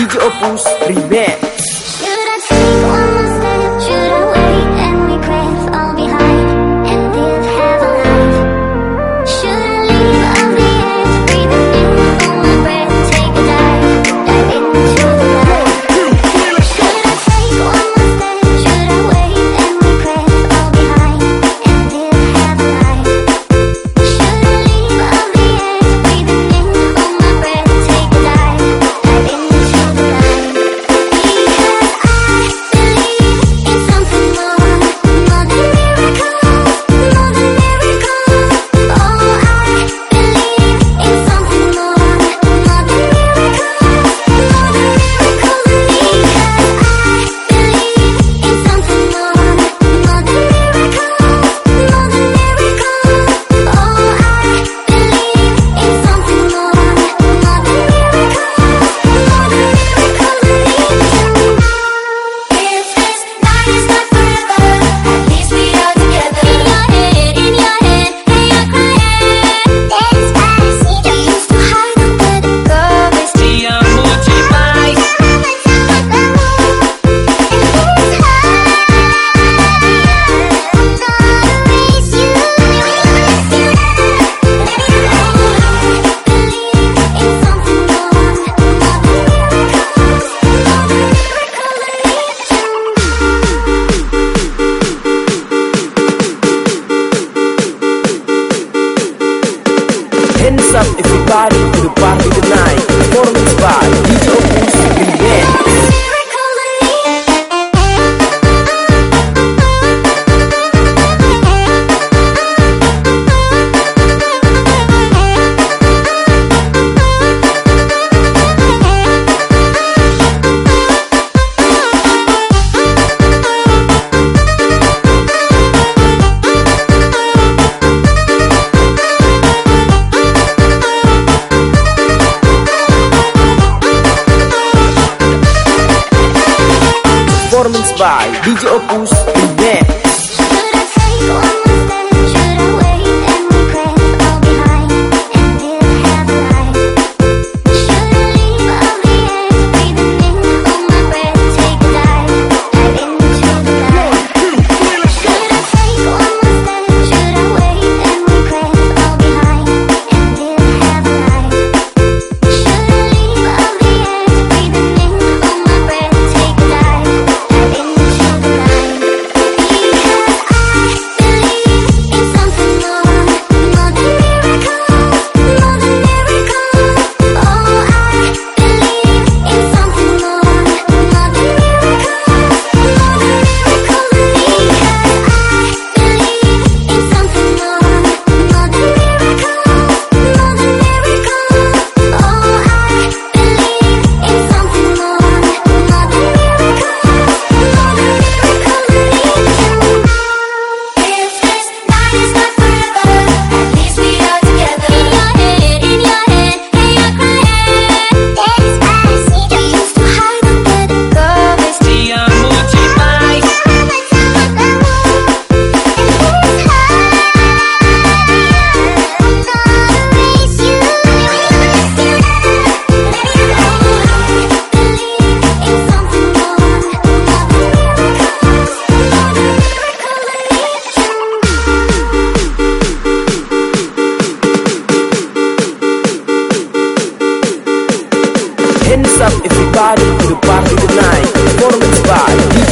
DJ up. party to the party tonight. Performance by performance by DJ Opus Band. do Parque do Night, performance by